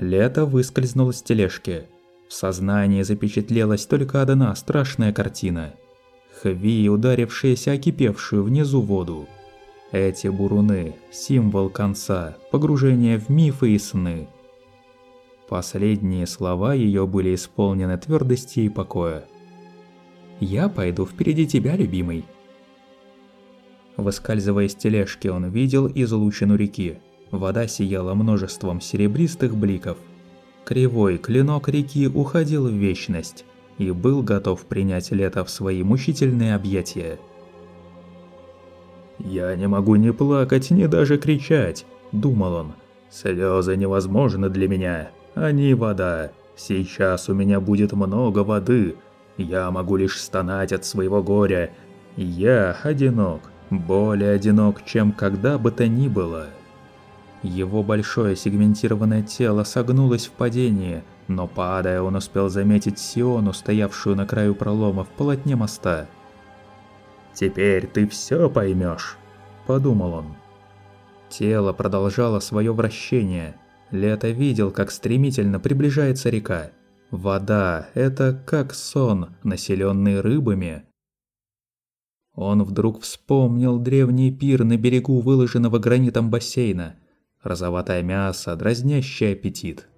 Лето выскользнул с тележки. В сознании запечатлелась только одна страшная картина. Хви, ударившаяся окипевшую внизу воду. Эти буруны – символ конца, погружения в мифы и сны. Последние слова ее были исполнены твердости и покоя. «Я пойду впереди тебя, любимый». Выскальзывая из тележки, он видел излучину реки. Вода сияла множеством серебристых бликов. Кривой клинок реки уходил в вечность и был готов принять лето в свои мучительные объятия. «Я не могу ни плакать, ни даже кричать», – думал он. «Слезы невозможны для меня, они вода. Сейчас у меня будет много воды. Я могу лишь стонать от своего горя. Я одинок, более одинок, чем когда бы то ни было». Его большое сегментированное тело согнулось в падении, но падая, он успел заметить Сиону, стоявшую на краю пролома в полотне моста. «Теперь ты все поймешь», – подумал он. Тело продолжало свое вращение. Лето видел, как стремительно приближается река. Вода – это как сон, населенный рыбами. Он вдруг вспомнил древний пир на берегу выложенного гранитом бассейна. Розоватое мясо, дразнящий аппетит.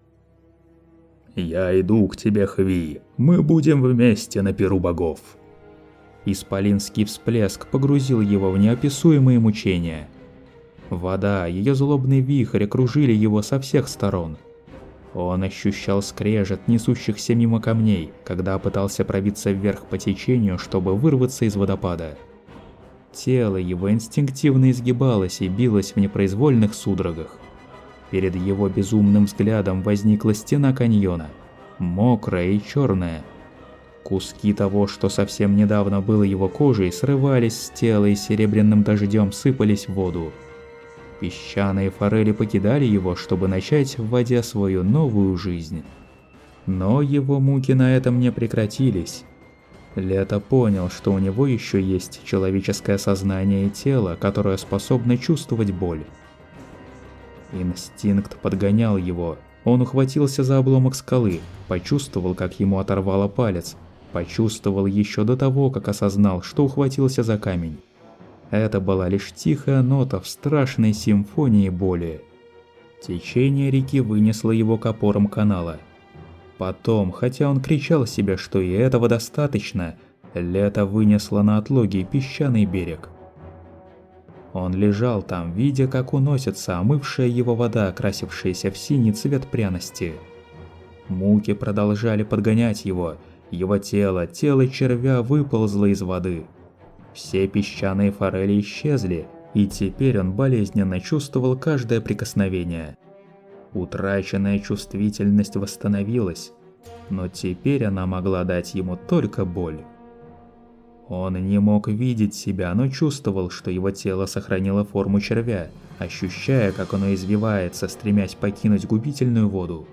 «Я иду к тебе, Хви. Мы будем вместе на пиру богов». Исполинский всплеск погрузил его в неописуемые мучения. Вода, ее злобный вихрь окружили его со всех сторон. Он ощущал скрежет несущихся мимо камней, когда пытался пробиться вверх по течению, чтобы вырваться из водопада. Тело его инстинктивно изгибалось и билось в непроизвольных судорогах. Перед его безумным взглядом возникла стена каньона, мокрая и черная, Куски того, что совсем недавно было его кожей, срывались с тела и серебряным дождем сыпались в воду. Песчаные форели покидали его, чтобы начать в воде свою новую жизнь. Но его муки на этом не прекратились. Лето понял, что у него еще есть человеческое сознание и тело, которое способно чувствовать боль. Инстинкт подгонял его. Он ухватился за обломок скалы, почувствовал, как ему оторвало палец, Почувствовал еще до того, как осознал, что ухватился за камень. Это была лишь тихая нота в страшной симфонии боли. Течение реки вынесло его к опорам канала. Потом, хотя он кричал себе, что и этого достаточно, лето вынесло на отлоге песчаный берег. Он лежал там, видя, как уносится омывшая его вода, окрасившаяся в синий цвет пряности. Муки продолжали подгонять его – его тело, тело червя выползло из воды. Все песчаные форели исчезли, и теперь он болезненно чувствовал каждое прикосновение. Утраченная чувствительность восстановилась, но теперь она могла дать ему только боль. Он не мог видеть себя, но чувствовал, что его тело сохранило форму червя, ощущая, как оно извивается, стремясь покинуть губительную воду.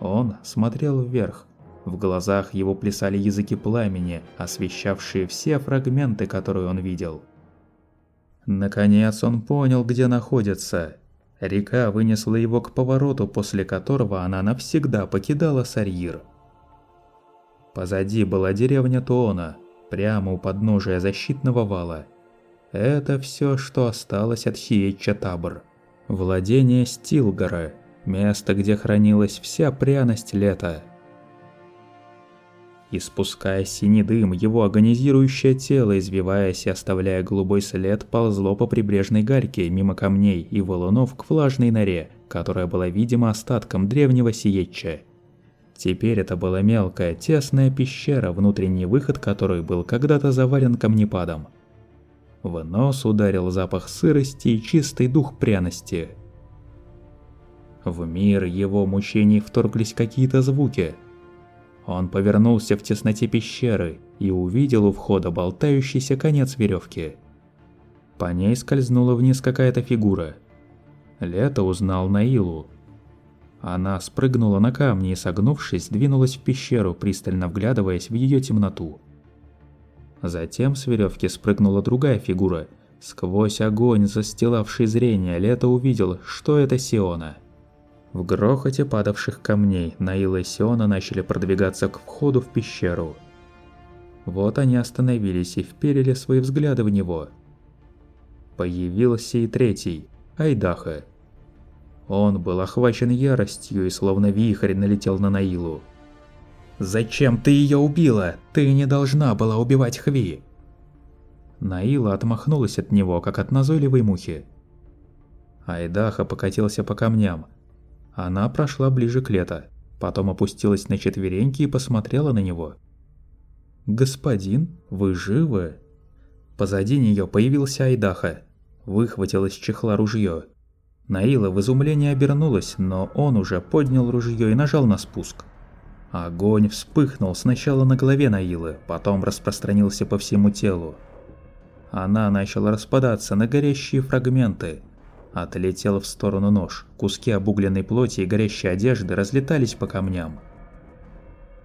Он смотрел вверх, в глазах его плясали языки пламени, освещавшие все фрагменты, которые он видел. Наконец он понял, где находится. Река вынесла его к повороту, после которого она навсегда покидала Сарьир. Позади была деревня Туона, прямо у подножия защитного вала. Это все, что осталось от Сиеча Табор. Владение Стилгора, место, где хранилась вся пряность лета. Испуская синий дым, его агонизирующее тело, извиваясь и оставляя голубой след, ползло по прибрежной гальке мимо камней и валунов к влажной норе, которая была, видимо, остатком древнего сиетча. Теперь это была мелкая, тесная пещера, внутренний выход которой был когда-то завален камнепадом. В нос ударил запах сырости и чистый дух пряности. В мир его мучений вторглись какие-то звуки – он повернулся в тесноте пещеры и увидел у входа болтающийся конец веревки. По ней скользнула вниз какая-то фигура. Лето узнал Наилу. Она спрыгнула на камни и, согнувшись, двинулась в пещеру, пристально вглядываясь в ее темноту. Затем с веревки спрыгнула другая фигура. Сквозь огонь, застилавший зрение, Лето увидел, что это Сиона. В грохоте падавших камней Наила и Сиона начали продвигаться к входу в пещеру. Вот они остановились и вперили свои взгляды в него. Появился и третий, Айдаха. Он был охвачен яростью и словно вихрь налетел на Наилу. «Зачем ты ее убила? Ты не должна была убивать Хви!» Наила отмахнулась от него, как от назойливой мухи. Айдаха покатился по камням. Она прошла ближе к лето, потом опустилась на четвереньки и посмотрела на него. «Господин, вы живы?» Позади нее появился Айдаха. Выхватил из чехла ружье. Наила в изумлении обернулась, но он уже поднял ружье и нажал на спуск. Огонь вспыхнул сначала на голове Наилы, потом распространился по всему телу. Она начала распадаться на горящие фрагменты. Отлетел в сторону нож, куски обугленной плоти и горящей одежды разлетались по камням.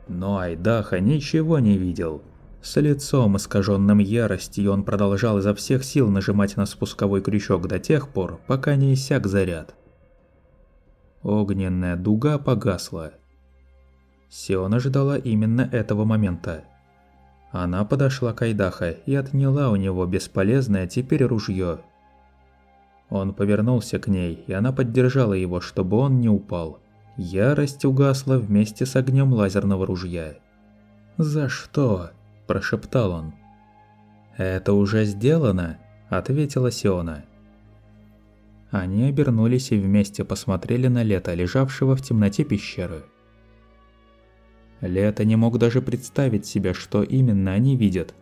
Но Айдаха ничего не видел. С лицом искаженным яростью он продолжал изо всех сил нажимать на спусковой крючок до тех пор, пока не иссяк заряд. Огненная дуга погасла. Сиона ждала именно этого момента. Она подошла к Айдаха и отняла у него бесполезное теперь ружье. Он повернулся к ней, и она поддержала его, чтобы он не упал. Ярость угасла вместе с огнем лазерного ружья. «За что?» – прошептал он. «Это уже сделано», – ответила Сиона. Они обернулись и вместе посмотрели на лето, лежавшего в темноте пещеры. Лето не мог даже представить себе, что именно они видят.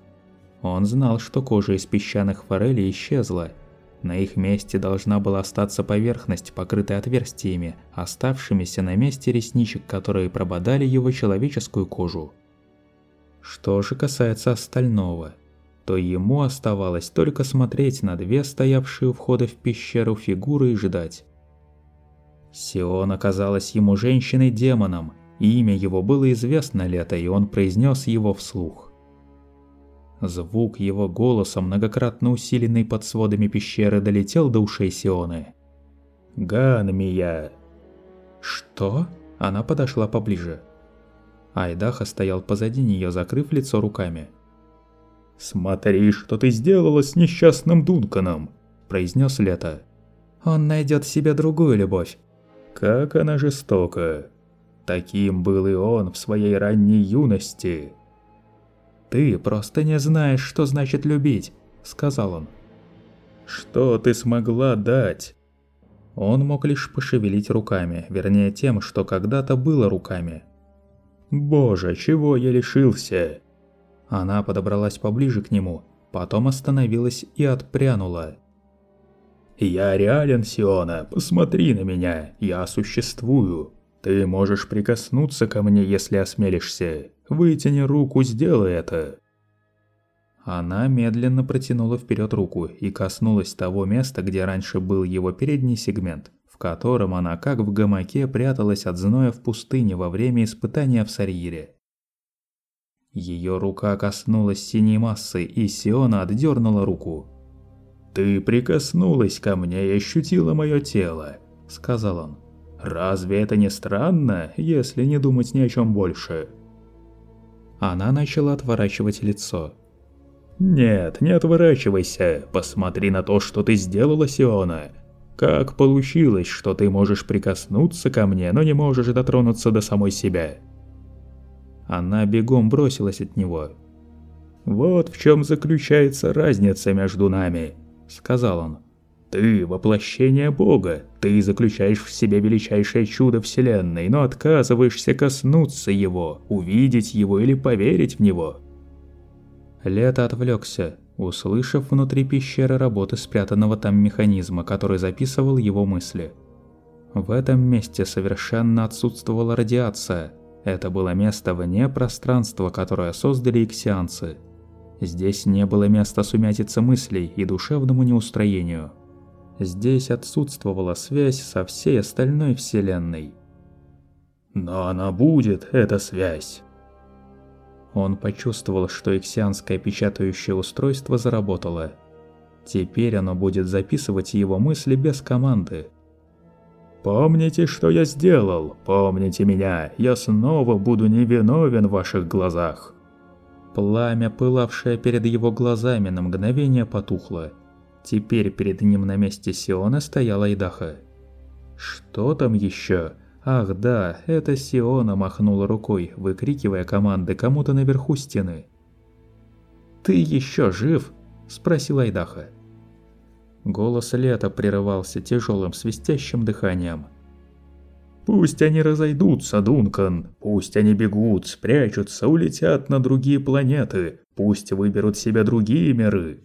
Он знал, что кожа из песчаных форелей исчезла. На их месте должна была остаться поверхность, покрытая отверстиями, оставшимися на месте ресничек, которые прободали его человеческую кожу. Что же касается остального, то ему оставалось только смотреть на две стоявшие у входа в пещеру фигуры и ждать. Сион оказалась ему женщиной-демоном, Имя его было известно Лето, и он произнес его вслух. Звук его голоса, многократно усиленный под сводами пещеры, долетел до ушей Сионы. «Ганмия!» «Что?» Она подошла поближе. Айдаха стоял позади нее, закрыв лицо руками. «Смотри, что ты сделала с несчастным Дунканом!» – произнес Лето. «Он найдет себе другую любовь». «Как она жестока!» Таким был и он в своей ранней юности. «Ты просто не знаешь, что значит любить», — сказал он. «Что ты смогла дать?» Он мог лишь пошевелить руками, вернее тем, что когда-то было руками. «Боже, чего я лишился?» Она подобралась поближе к нему, потом остановилась и отпрянула. «Я реален, Сиона, посмотри на меня, я существую. Ты можешь прикоснуться ко мне, если осмелишься. Вытяни руку, сделай это. Она медленно протянула вперед руку и коснулась того места, где раньше был его передний сегмент, в котором она, как в гамаке, пряталась от зноя в пустыне во время испытания в Сарьире. Ее рука коснулась синей массы, и Сиона отдернула руку. «Ты прикоснулась ко мне и ощутила мое тело», — сказал он. Разве это не странно, если не думать ни о чем больше? Она начала отворачивать лицо. «Нет, не отворачивайся. Посмотри на то, что ты сделала, Сиона. Как получилось, что ты можешь прикоснуться ко мне, но не можешь дотронуться до самой себя?» Она бегом бросилась от него. «Вот в чем заключается разница между нами», — сказал он. Ты – воплощение Бога, ты заключаешь в себе величайшее чудо Вселенной, но отказываешься коснуться Его, увидеть Его или поверить в Него. Лето отвлекся, услышав внутри пещеры работы спрятанного там механизма, который записывал его мысли. В этом месте совершенно отсутствовала радиация. Это было место вне пространства, которое создали иксианцы. Здесь не было места сумятицы мыслей и душевному неустроению. Здесь отсутствовала связь со всей остальной вселенной. Но она будет, эта связь. Он почувствовал, что иксианское печатающее устройство заработало. Теперь оно будет записывать его мысли без команды. Помните, что я сделал? Помните меня, я снова буду невиновен в ваших глазах». Пламя, пылавшее перед его глазами, на мгновение потухло. Теперь перед ним на месте Сиона стояла Айдаха. Что там еще? Ах да, это Сиона махнула рукой, выкрикивая команды кому-то наверху стены. «Ты еще жив?» – спросил Айдаха. Голос Лета прерывался тяжелым свистящим дыханием. «Пусть они разойдутся, Дункан, пусть они бегут, спрячутся, улетят на другие планеты, пусть выберут себе другие миры».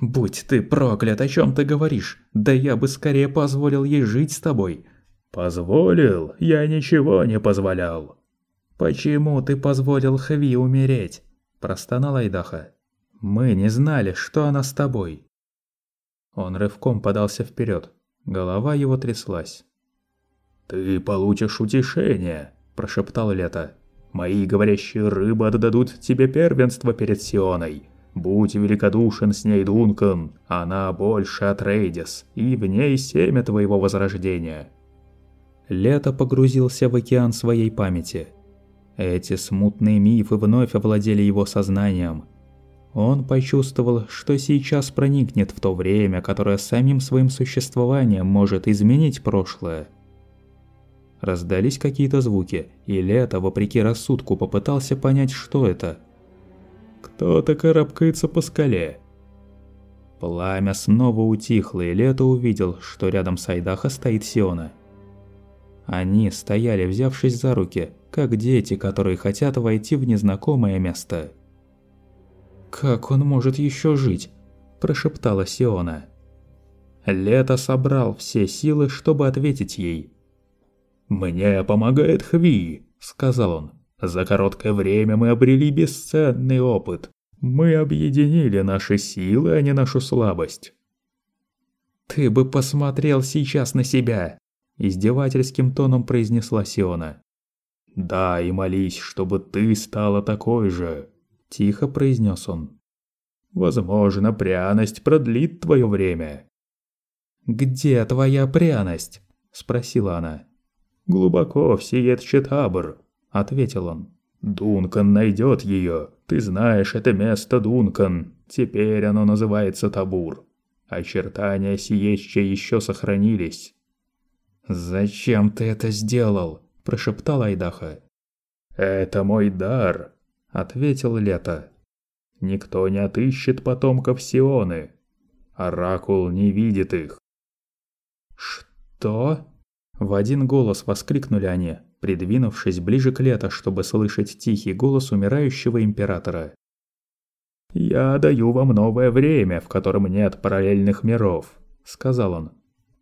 «Будь ты проклят, о чем ты говоришь? Да я бы скорее позволил ей жить с тобой». «Позволил? Я ничего не позволял». «Почему ты позволил Хви умереть?» – простонал Айдаха. «Мы не знали, что она с тобой». Он рывком подался вперед. Голова его тряслась. «Ты получишь утешение», – прошептал Лето. «Мои говорящие рыбы отдадут тебе первенство перед Сионой. Будь великодушен с ней, Дункан, она больше от Рейдис, и в ней семя твоего возрождения». Лето погрузился в океан своей памяти. Эти смутные мифы вновь овладели его сознанием – он почувствовал, что сейчас проникнет в то время, которое самим своим существованием может изменить прошлое. Раздались какие-то звуки, и Лето, вопреки рассудку, попытался понять, что это. Кто-то карабкается по скале. Пламя снова утихло, и Лето увидел, что рядом с Айдаха стоит Сиона. Они стояли, взявшись за руки, как дети, которые хотят войти в незнакомое место. «Как он может еще жить?» – прошептала Сиона. Лето собрал все силы, чтобы ответить ей. «Мне помогает Хви», – сказал он. «За короткое время мы обрели бесценный опыт. Мы объединили наши силы, а не нашу слабость». «Ты бы посмотрел сейчас на себя!» – издевательским тоном произнесла Сиона. «Да, и молись, чтобы ты стала такой же», – тихо произнес он. «Возможно, пряность продлит твое время». «Где твоя пряность?» – спросила она. «Глубоко в Сиет-Четабр», – ответил он. «Дункан найдет ее. Ты знаешь это место, Дункан. Теперь оно называется Табур. Очертания Сиетча еще сохранились». «Зачем ты это сделал?» – прошептал Айдаха. «Это мой дар», ответил Лето. Никто не отыщет потомков Сионы. Оракул не видит их. Что? В один голос воскликнули они, придвинувшись ближе к Лето, чтобы слышать тихий голос умирающего императора. «Я даю вам новое время, в котором нет параллельных миров», — сказал он.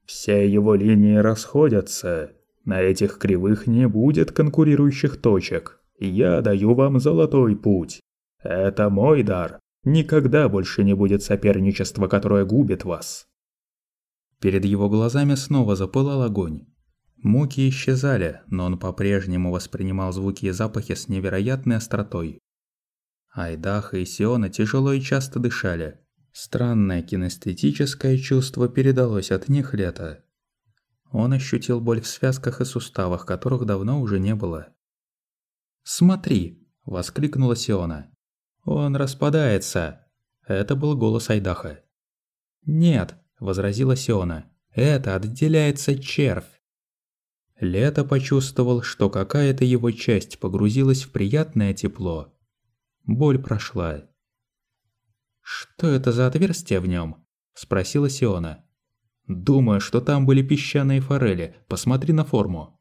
«Все его линии расходятся. На этих кривых не будет конкурирующих точек. Я даю вам золотой путь. Это мой дар. Никогда больше не будет соперничества, которое губит вас. Перед его глазами снова запылал огонь. Муки исчезали, но он по-прежнему воспринимал звуки и запахи с невероятной остротой. Айдаха и Сиона тяжело и часто дышали. Странное кинестетическое чувство передалось от них лето. Он ощутил боль в связках и суставах, которых давно уже не было. «Смотри!» – воскликнула Сиона. «Он распадается!» Это был голос Айдаха. «Нет!» – возразила Сиона. «Это отделяется червь!» Лето почувствовал, что какая-то его часть погрузилась в приятное тепло. Боль прошла. «Что это за отверстие в нем?» – спросила Сиона. «Думаю, что там были песчаные форели. Посмотри на форму».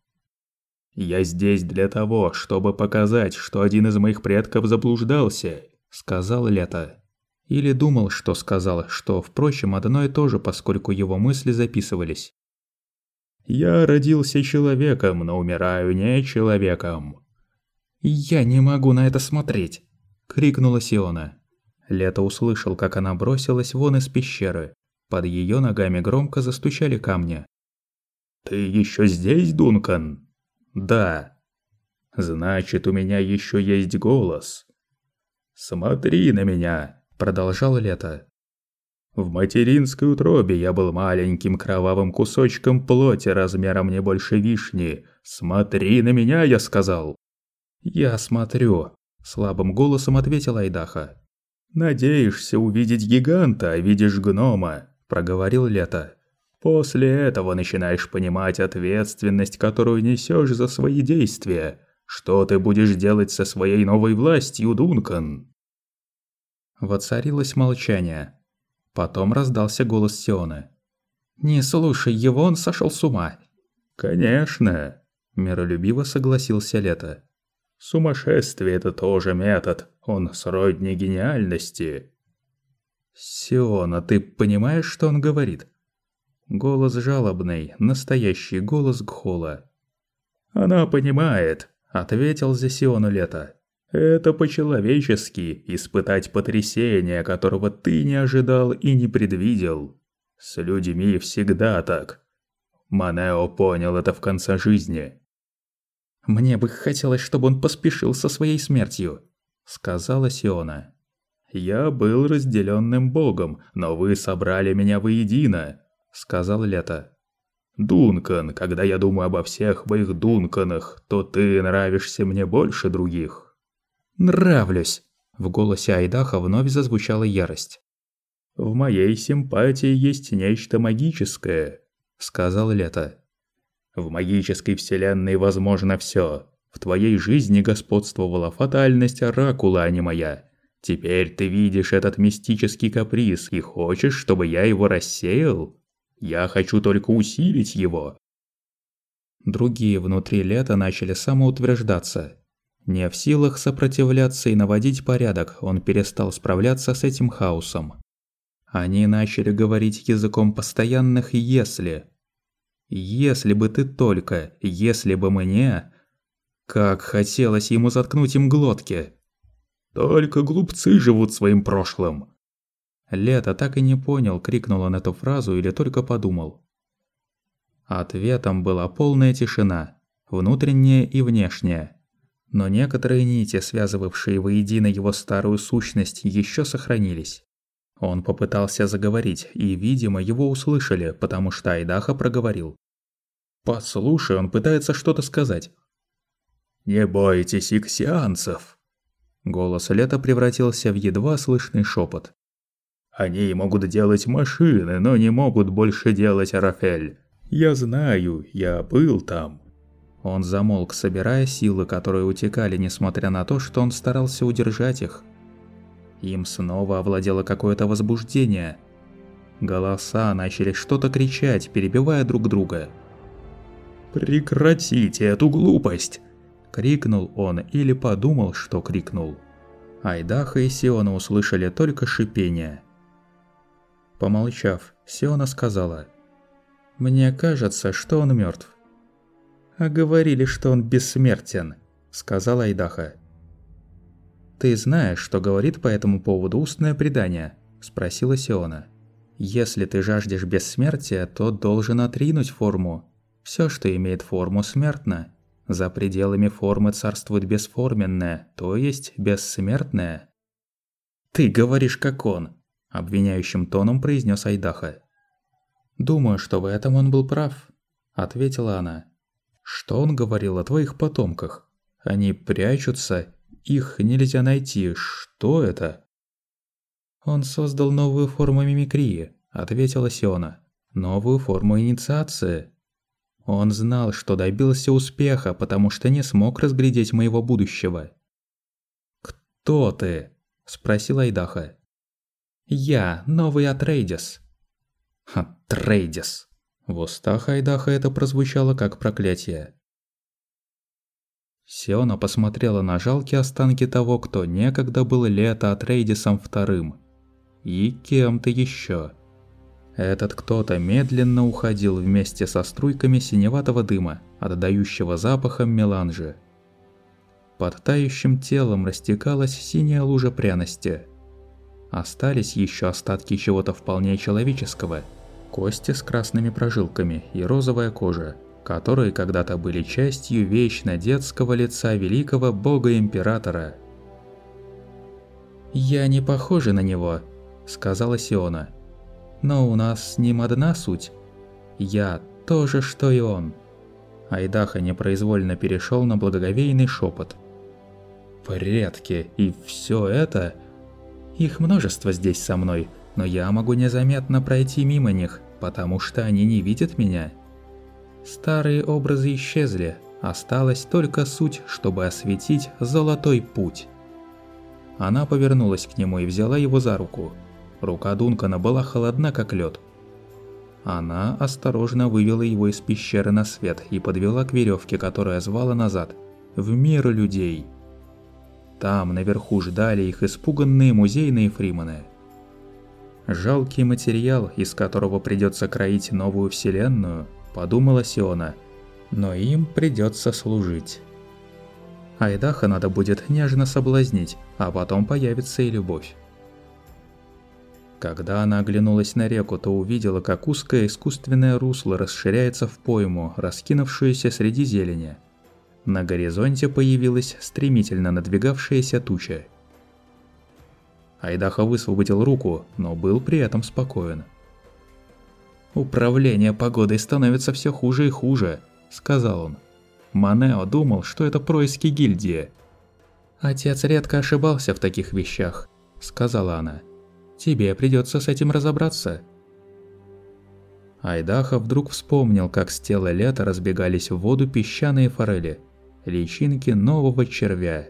«Я здесь для того, чтобы показать, что один из моих предков заблуждался», — сказал Лето. Или думал, что сказал, что, впрочем, одно и то же, поскольку его мысли записывались. «Я родился человеком, но умираю не человеком». «Я не могу на это смотреть!» – крикнула Сиона. Лето услышал, как она бросилась вон из пещеры. Под ее ногами громко застучали камни. «Ты еще здесь, Дункан?» Да. Значит, у меня еще есть голос. Смотри на меня, продолжал Лето. В материнской утробе я был маленьким кровавым кусочком плоти размером не больше вишни. Смотри на меня, я сказал. Я смотрю, слабым голосом ответил Айдаха. Надеешься увидеть гиганта, а видишь гнома, проговорил Лето. После этого начинаешь понимать ответственность, которую несешь за свои действия. Что ты будешь делать со своей новой властью, Дункан? Воцарилось молчание. Потом раздался голос Сиона. «Не слушай его, он сошел с ума». «Конечно», – миролюбиво согласился Лето. «Сумасшествие – это тоже метод, он сродни гениальности». «Сиона, ты понимаешь, что он говорит?» Голос жалобный, настоящий голос Гхола. «Она понимает», – ответил за Сиону Лето. Это по-человечески испытать потрясение, которого ты не ожидал и не предвидел. С людьми всегда так. Манео понял это в конце жизни. «Мне бы хотелось, чтобы он поспешил со своей смертью», — сказала Сиона. «Я был разделенным богом, но вы собрали меня воедино», — сказал Лето. «Дункан, когда я думаю обо всех моих Дунканах, то ты нравишься мне больше других». «Нравлюсь!» В голосе Айдаха вновь зазвучала ярость. «В моей симпатии есть нечто магическое», — сказал Лето. «В магической вселенной возможно все. В твоей жизни господствовала фатальность Оракула, а не моя. Теперь ты видишь этот мистический каприз и хочешь, чтобы я его рассеял? Я хочу только усилить его». Другие внутри Лета начали самоутверждаться. Не в силах сопротивляться и наводить порядок, он перестал справляться с этим хаосом. Они начали говорить языком постоянных «если». «Если бы ты только, если бы мне...» Как хотелось ему заткнуть им глотки. «Только глупцы живут своим прошлым!» Лето так и не понял, крикнул он эту фразу или только подумал. Ответом была полная тишина, внутренняя и внешняя. Но некоторые нити, связывавшие воедино его старую сущность, еще сохранились. Он попытался заговорить, и, видимо, его услышали, потому что Айдаха проговорил. «Послушай, он пытается что-то сказать». «Не бойтесь иксианцев!» Голос Лета превратился в едва слышный шепот. «Они могут делать машины, но не могут больше делать Арафель. Я знаю, я был там. Он замолк, собирая силы, которые утекали, несмотря на то, что он старался удержать их. Им снова овладело какое-то возбуждение. Голоса начали что-то кричать, перебивая друг друга. «Прекратите эту глупость!» – крикнул он или подумал, что крикнул. Айдаха и Сиона услышали только шипение. Помолчав, Сиона сказала, «Мне кажется, что он мертв а говорили, что он бессмертен», – сказал Айдаха. «Ты знаешь, что говорит по этому поводу устное предание?» – спросила Сиона. «Если ты жаждешь бессмертия, то должен отринуть форму. Все, что имеет форму, смертно. За пределами формы царствует бесформенное, то есть бессмертное». «Ты говоришь, как он», – обвиняющим тоном произнес Айдаха. «Думаю, что в этом он был прав», – ответила она. Что он говорил о твоих потомках? Они прячутся, их нельзя найти. Что это? Он создал новую форму мимикрии, ответила Сиона. Новую форму инициации. Он знал, что добился успеха, потому что не смог разглядеть моего будущего. «Кто ты?» – спросил Айдаха. «Я, новый Атрейдис». «Атрейдис», в устах Айдаха это прозвучало как проклятие. Сиона посмотрела на жалкие останки того, кто некогда был Лето Атрейдисом вторым. И кем-то еще. Этот кто-то медленно уходил вместе со струйками синеватого дыма, отдающего запахом меланжи. Под тающим телом растекалась синяя лужа пряности. Остались еще остатки чего-то вполне человеческого – кости с красными прожилками и розовая кожа, которые когда-то были частью вечно детского лица великого бога-императора. «Я не похожа на него», – сказала Сиона. но у нас с ним одна суть. Я тоже, что и он». Айдаха непроизвольно перешел на благоговейный шепот. «Предки, и все это...» «Их множество здесь со мной, но я могу незаметно пройти мимо них, потому что они не видят меня». Старые образы исчезли, осталась только суть, чтобы осветить золотой путь. Она повернулась к нему и взяла его за руку. Рука Дункана была холодна, как лед. Она осторожно вывела его из пещеры на свет и подвела к веревке, которая звала назад, в мир людей. Там наверху ждали их испуганные музейные фримены. Жалкий материал, из которого придется кроить новую вселенную, подумала Сиона, но им придется служить. Айдаха надо будет нежно соблазнить, а потом появится и любовь. Когда она оглянулась на реку, то увидела, как узкое искусственное русло расширяется в пойму, раскинувшуюся среди зелени. На горизонте появилась стремительно надвигавшаяся туча. Айдаха высвободил руку, но был при этом спокоен. «Управление погодой становится все хуже и хуже», — сказал он. Манео думал, что это происки гильдии. «Отец редко ошибался в таких вещах», — сказала она. «Тебе придется с этим разобраться». Айдаха вдруг вспомнил, как с тела лета разбегались в воду песчаные форели, личинки нового червя.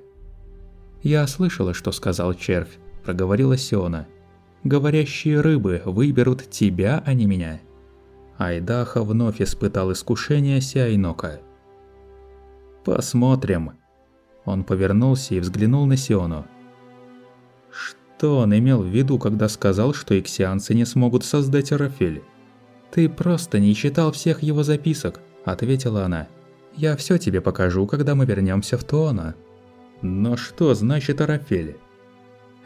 «Я слышала, что сказал червь», – проговорила Сиона. «Говорящие рыбы выберут тебя, а не меня». Айдаха вновь испытал искушение Сиайнока. «Посмотрим». Он повернулся и взглянул на Сиону. Что он имел в виду, когда сказал, что иксианцы не смогут создать Арафель? «Ты просто не читал всех его записок», – ответила она. «Я все тебе покажу, когда мы вернемся в Туона». «Но что значит Арафель?»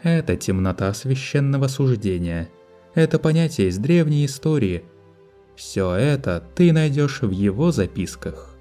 «Это темнота священного суждения. Это понятие из древней истории. Все это ты найдешь в его записках».